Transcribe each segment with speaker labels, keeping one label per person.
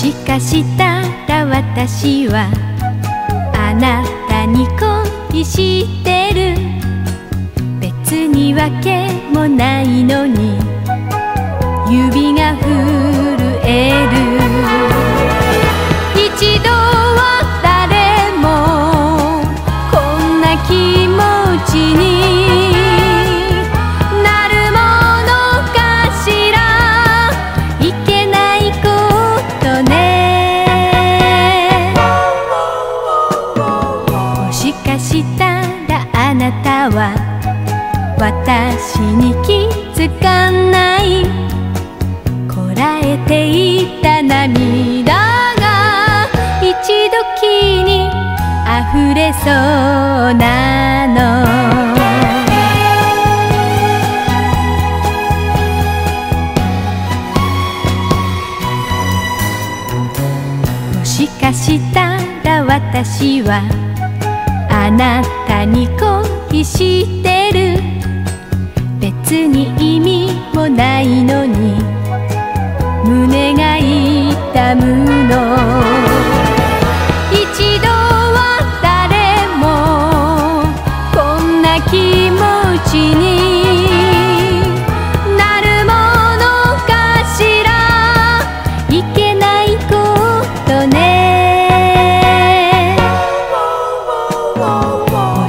Speaker 1: しかしたら私はあなたに恋してる。別にわけもないのに指が震なたは私に気づかない。こらえていた涙が一時に溢れそうなの。もしかしたら私はあなたに恋してる。別に意味もないのに。胸が痛むの。一度は誰もこんな気持ちに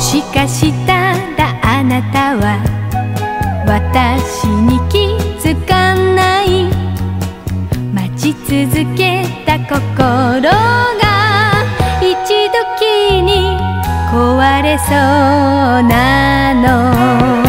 Speaker 1: しかしたらあなたは私に気づかない。待ち続けた心が一時に壊れそうなの。